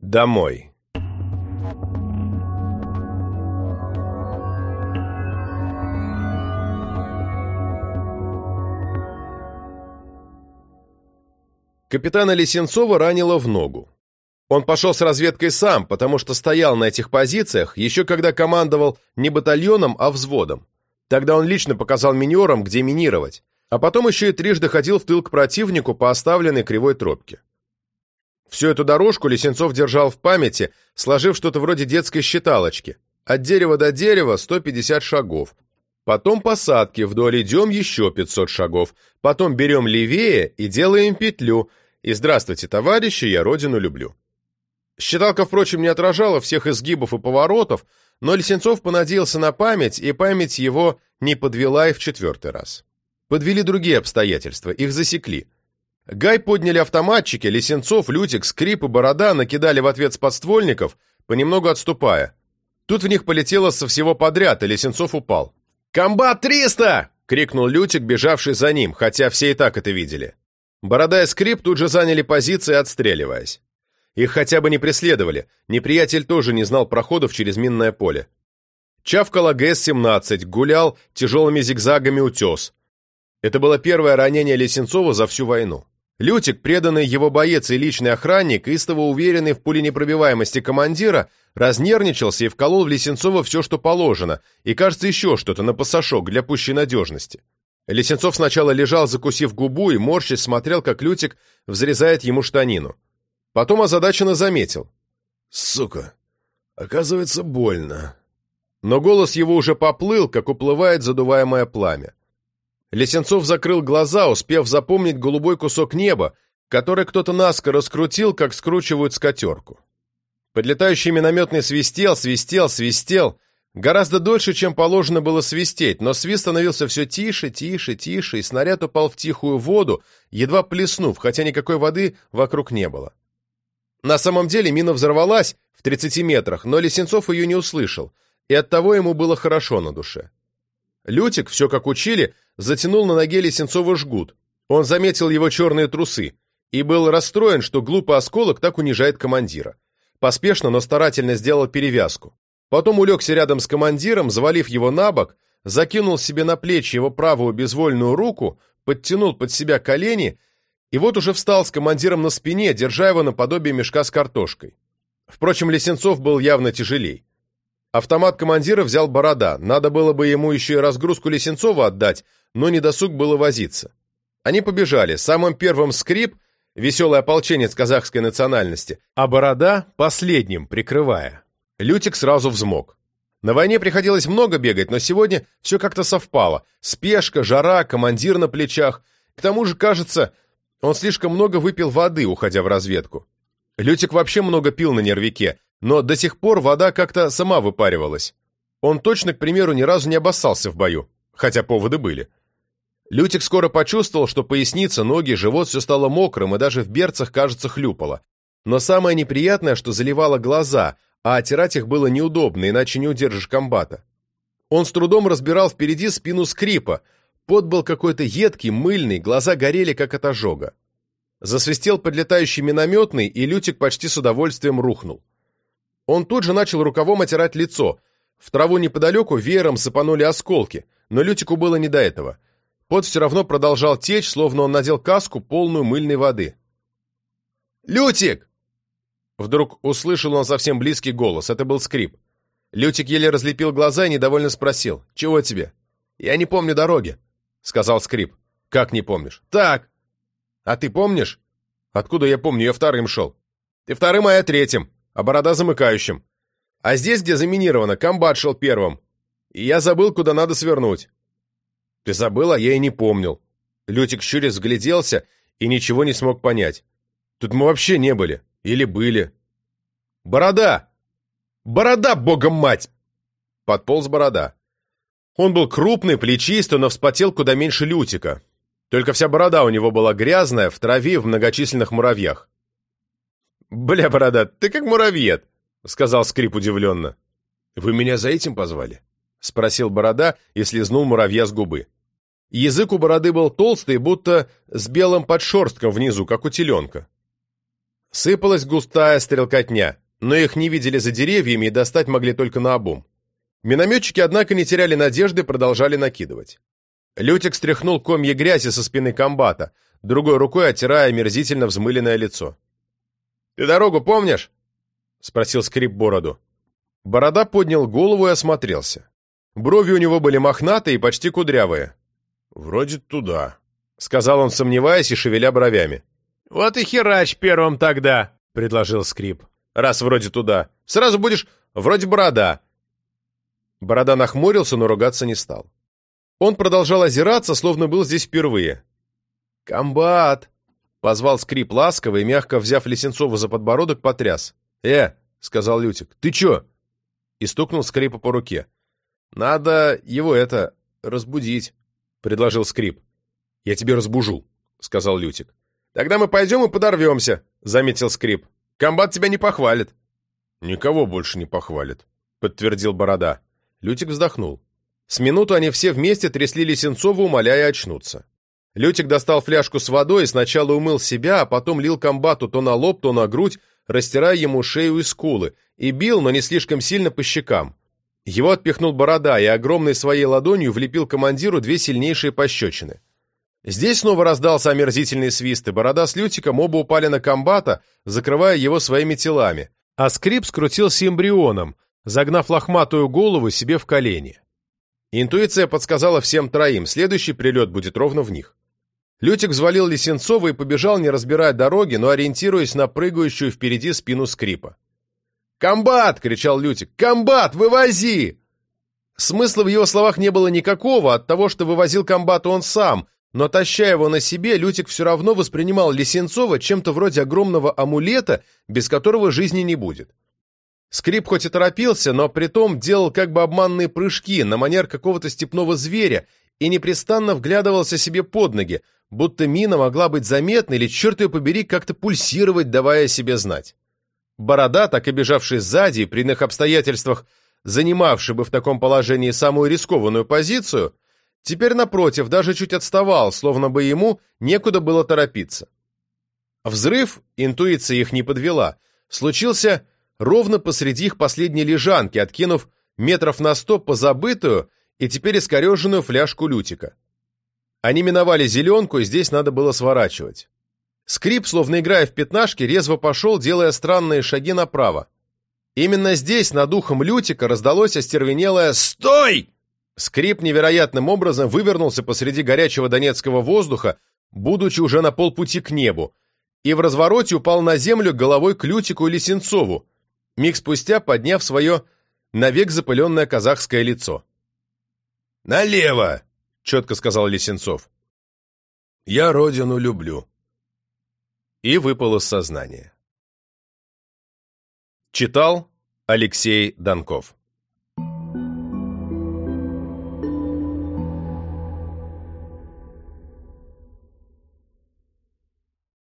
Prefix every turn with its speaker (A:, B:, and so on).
A: Домой. Капитана Лисенцова ранило в ногу. Он пошел с разведкой сам, потому что стоял на этих позициях, еще когда командовал не батальоном, а взводом. Тогда он лично показал минерам, где минировать, а потом еще и трижды ходил в тыл к противнику по оставленной кривой тропке. Всю эту дорожку Лисенцов держал в памяти, сложив что-то вроде детской считалочки. От дерева до дерева 150 шагов. Потом посадки, вдоль идем еще 500 шагов. Потом берем левее и делаем петлю. И здравствуйте, товарищи, я родину люблю. Считалка, впрочем, не отражала всех изгибов и поворотов, но Лисенцов понадеялся на память, и память его не подвела и в четвертый раз. Подвели другие обстоятельства, их засекли. Гай подняли автоматчики, Лисенцов, Лютик, Скрип и Борода накидали в ответ с подствольников, понемногу отступая. Тут в них полетело со всего подряд, и Лисенцов упал. «Комбат 300!» — крикнул Лютик, бежавший за ним, хотя все и так это видели. Борода и Скрип тут же заняли позиции, отстреливаясь. Их хотя бы не преследовали, неприятель тоже не знал проходов через минное поле. Чавкала ГС-17, гулял тяжелыми зигзагами утес. Это было первое ранение Лесенцова за всю войну. Лютик, преданный его боец и личный охранник, истово уверенный в пуленепробиваемости командира, разнервничался и вколол в Лесенцова все, что положено, и, кажется, еще что-то на пасашок для пущей надежности. Лесенцов сначала лежал, закусив губу, и морщись смотрел, как Лютик взрезает ему штанину. Потом озадаченно заметил. «Сука, оказывается, больно». Но голос его уже поплыл, как уплывает задуваемое пламя. Лесенцов закрыл глаза, успев запомнить голубой кусок неба, который кто-то наскоро раскрутил, как скручивают скатерку. Подлетающий минометный свистел, свистел, свистел. Гораздо дольше, чем положено было свистеть, но свист становился все тише, тише, тише, и снаряд упал в тихую воду, едва плеснув, хотя никакой воды вокруг не было. На самом деле мина взорвалась в 30 метрах, но Лесенцов ее не услышал, и оттого ему было хорошо на душе. Лютик, все как учили, затянул на ноге Лесенцова жгут. Он заметил его черные трусы и был расстроен, что глупый осколок так унижает командира. Поспешно, но старательно сделал перевязку. Потом улегся рядом с командиром, завалив его на бок, закинул себе на плечи его правую безвольную руку, подтянул под себя колени и вот уже встал с командиром на спине, держа его наподобие мешка с картошкой. Впрочем, Лесенцов был явно тяжелей. Автомат командира взял Борода, надо было бы ему еще и разгрузку Лесенцова отдать, но недосуг было возиться. Они побежали, самым первым скрип, веселый ополченец казахской национальности, а Борода последним, прикрывая. Лютик сразу взмок. На войне приходилось много бегать, но сегодня все как-то совпало. Спешка, жара, командир на плечах. К тому же, кажется, он слишком много выпил воды, уходя в разведку. Лютик вообще много пил на нервике, но до сих пор вода как-то сама выпаривалась. Он точно, к примеру, ни разу не обоссался в бою, хотя поводы были. Лютик скоро почувствовал, что поясница, ноги, живот все стало мокрым и даже в берцах, кажется, хлюпало. Но самое неприятное, что заливало глаза, а отирать их было неудобно, иначе не удержишь комбата. Он с трудом разбирал впереди спину скрипа, Пот был какой-то едкий, мыльный, глаза горели, как от ожога. Засвистел подлетающий минометный, и Лютик почти с удовольствием рухнул. Он тут же начал рукавом отирать лицо. В траву неподалеку веером сыпанули осколки, но Лютику было не до этого. Пот все равно продолжал течь, словно он надел каску, полную мыльной воды. «Лютик!» Вдруг услышал он совсем близкий голос. Это был скрип. Лютик еле разлепил глаза и недовольно спросил. «Чего тебе?» «Я не помню дороги», — сказал Скрип. «Как не помнишь?» «Так». «А ты помнишь?» «Откуда я помню? Я вторым шел». «Ты вторым, а я третьим, а борода замыкающим. А здесь, где заминировано, комбат шел первым. И я забыл, куда надо свернуть». «Ты забыл, а я и не помнил». Лютик щурец взгляделся и ничего не смог понять. «Тут мы вообще не были. Или были». «Борода! Борода, богом мать!» Подполз борода. Он был крупный, плечистый, но вспотел куда меньше Лютика. Только вся борода у него была грязная, в траве, в многочисленных муравьях. «Бля, борода, ты как муравьед», — сказал Скрип удивленно. «Вы меня за этим позвали?» — спросил борода и слезнул муравья с губы. Язык у бороды был толстый, будто с белым подшерстком внизу, как у теленка. Сыпалась густая стрелкотня, но их не видели за деревьями и достать могли только наобум. Минометчики, однако, не теряли надежды, продолжали накидывать. Лютик стряхнул комья грязи со спины комбата, другой рукой оттирая омерзительно взмыленное лицо. «Ты дорогу помнишь?» — спросил скрип бороду. Борода поднял голову и осмотрелся. Брови у него были мохнатые и почти кудрявые.
B: «Вроде туда», —
A: сказал он, сомневаясь и шевеля бровями.
B: «Вот и херач первым тогда», — предложил скрип.
A: «Раз вроде туда. Сразу будешь вроде борода». Борода нахмурился, но ругаться не стал. Он продолжал озираться, словно был здесь впервые. «Комбат!» — позвал скрип ласково и, мягко взяв Лисенцова за подбородок, потряс. «Э!» — сказал Лютик. «Ты чё?» И стукнул скрипа по руке. «Надо его это... разбудить», — предложил скрип. «Я тебе разбужу», — сказал Лютик. «Тогда мы пойдем и подорвемся», — заметил скрип. «Комбат тебя не похвалит».
B: «Никого больше не похвалит», — подтвердил Борода.
A: Лютик вздохнул. С минуту они все вместе трясли Лисенцова, умоляя очнуться. Лютик достал фляжку с водой и сначала умыл себя, а потом лил комбату то на лоб, то на грудь, растирая ему шею и скулы, и бил, но не слишком сильно по щекам. Его отпихнул борода и огромной своей ладонью влепил командиру две сильнейшие пощечины. Здесь снова раздался омерзительный свист, и борода с Лютиком оба упали на комбата, закрывая его своими телами, а скрип скрутился эмбрионом, загнав лохматую голову себе в колени. Интуиция подсказала всем троим, следующий прилет будет ровно в них. Лютик взвалил Лисенцова и побежал, не разбирая дороги, но ориентируясь на прыгающую впереди спину скрипа. «Комбат!» — кричал Лютик. «Комбат, вывози!» Смысла в его словах не было никакого от того, что вывозил комбата он сам, но, таща его на себе, Лютик все равно воспринимал Лисенцова чем-то вроде огромного амулета, без которого жизни не будет. Скрип хоть и торопился, но притом делал как бы обманные прыжки на манер какого-то степного зверя и непрестанно вглядывался себе под ноги, будто мина могла быть заметна или, черт ее побери, как-то пульсировать, давая себе знать. Борода, так и бежавший сзади, при иных обстоятельствах занимавший бы в таком положении самую рискованную позицию, теперь, напротив, даже чуть отставал, словно бы ему некуда было торопиться. Взрыв, интуиция их не подвела, случился ровно посреди их последней лежанки, откинув метров на сто позабытую и теперь искореженную фляжку лютика. Они миновали зеленку, и здесь надо было сворачивать. Скрип, словно играя в пятнашки, резво пошел, делая странные шаги направо. Именно здесь, над ухом Лютика, раздалось остервенелое «Стой!». Скрип невероятным образом вывернулся посреди горячего донецкого воздуха, будучи уже на полпути к небу, и в развороте упал на землю головой к Лютику и Лисенцову, миг спустя подняв свое навек запыленное казахское лицо.
B: «Налево!»
A: — четко сказал Лисенцов.
B: «Я родину люблю»,
A: и выпал из сознания. Читал Алексей Донков